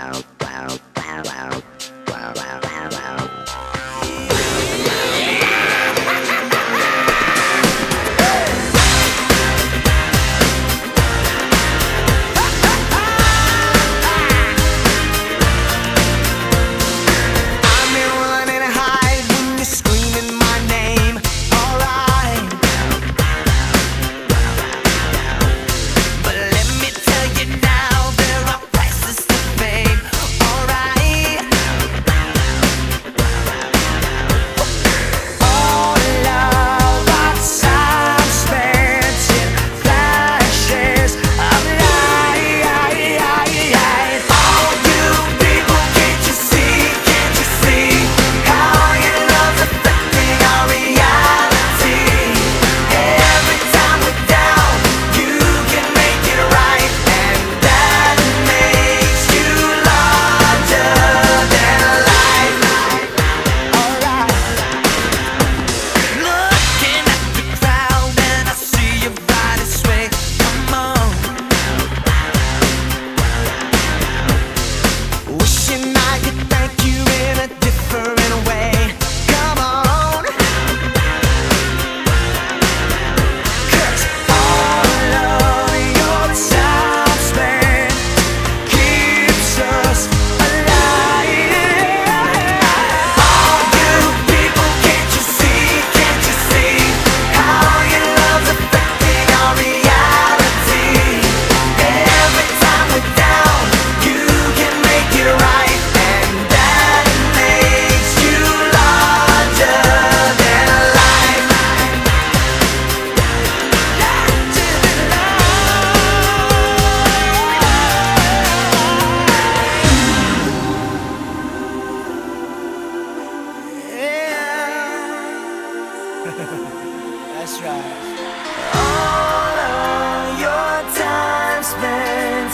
I'm That's right. All of your time spent